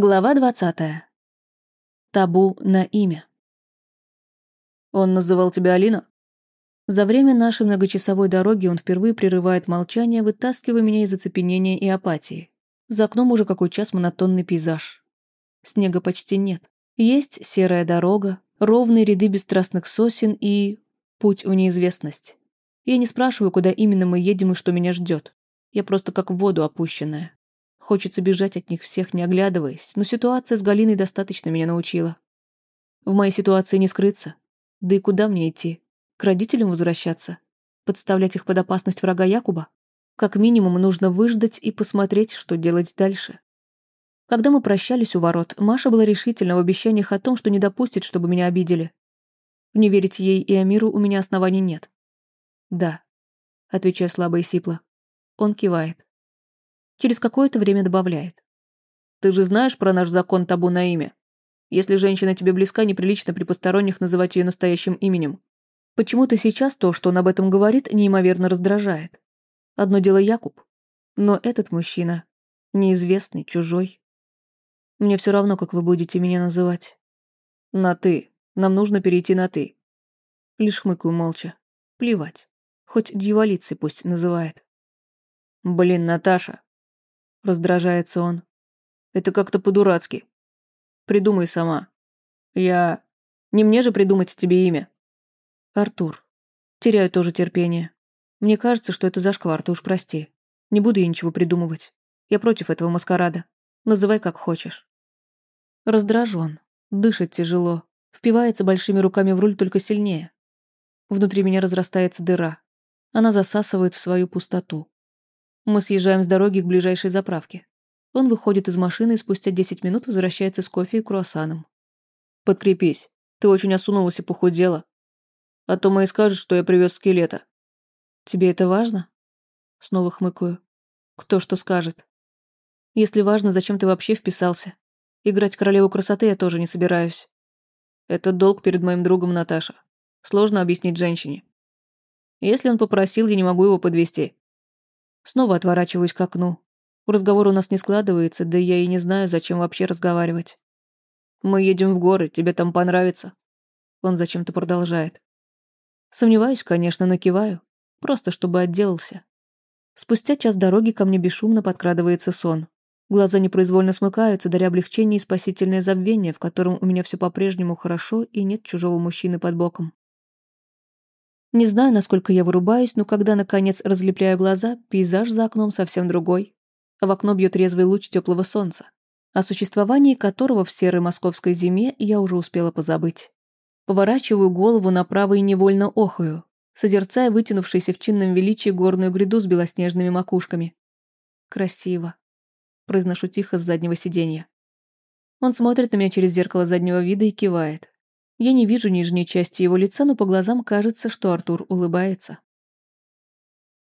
Глава двадцатая. Табу на имя. «Он называл тебя Алина?» За время нашей многочасовой дороги он впервые прерывает молчание, вытаскивая меня из оцепенения и апатии. За окном уже какой час монотонный пейзаж. Снега почти нет. Есть серая дорога, ровные ряды бесстрастных сосен и... путь в неизвестность. Я не спрашиваю, куда именно мы едем и что меня ждет. Я просто как в воду опущенная. Хочется бежать от них всех, не оглядываясь, но ситуация с Галиной достаточно меня научила. В моей ситуации не скрыться. Да и куда мне идти? К родителям возвращаться? Подставлять их под опасность врага Якуба? Как минимум нужно выждать и посмотреть, что делать дальше. Когда мы прощались у ворот, Маша была решительна в обещаниях о том, что не допустит, чтобы меня обидели. Не верить ей и Амиру у меня оснований нет. «Да», — отвечаю слабо и сипло. Он кивает. Через какое-то время добавляет. «Ты же знаешь про наш закон табу на имя? Если женщина тебе близка, неприлично при посторонних называть ее настоящим именем. Почему-то сейчас то, что он об этом говорит, неимоверно раздражает. Одно дело Якуб, но этот мужчина неизвестный, чужой. Мне все равно, как вы будете меня называть. На «ты». Нам нужно перейти на «ты». Лишь хмыкаю молча. Плевать. Хоть дьяволицей пусть называет. Блин, Наташа, Раздражается он. Это как-то по-дурацки. Придумай сама. Я... Не мне же придумать тебе имя. Артур. Теряю тоже терпение. Мне кажется, что это зашквар, ты уж прости. Не буду я ничего придумывать. Я против этого маскарада. Называй как хочешь. Раздражен. Дышит тяжело. Впивается большими руками в руль только сильнее. Внутри меня разрастается дыра. Она засасывает в свою пустоту. Мы съезжаем с дороги к ближайшей заправке. Он выходит из машины и спустя 10 минут возвращается с кофе и круассаном. «Подкрепись. Ты очень осунулась и похудела. А то мои скажут, что я привез скелета». «Тебе это важно?» Снова хмыкаю. «Кто что скажет?» «Если важно, зачем ты вообще вписался? Играть королеву красоты я тоже не собираюсь». «Это долг перед моим другом Наташа. Сложно объяснить женщине. Если он попросил, я не могу его подвести. Снова отворачиваюсь к окну. Разговор у нас не складывается, да я и не знаю, зачем вообще разговаривать. Мы едем в горы, тебе там понравится. Он зачем-то продолжает. Сомневаюсь, конечно, но киваю. Просто чтобы отделался. Спустя час дороги ко мне бесшумно подкрадывается сон. Глаза непроизвольно смыкаются, даря облегчение и спасительное забвение, в котором у меня все по-прежнему хорошо и нет чужого мужчины под боком. Не знаю, насколько я вырубаюсь, но когда, наконец, разлепляю глаза, пейзаж за окном совсем другой. В окно бьет резвый луч теплого солнца, о существовании которого в серой московской зиме я уже успела позабыть. Поворачиваю голову направо и невольно охаю, созерцая вытянувшийся в чинном величии горную гряду с белоснежными макушками. «Красиво», — произношу тихо с заднего сиденья. Он смотрит на меня через зеркало заднего вида и кивает. Я не вижу нижней части его лица, но по глазам кажется, что Артур улыбается.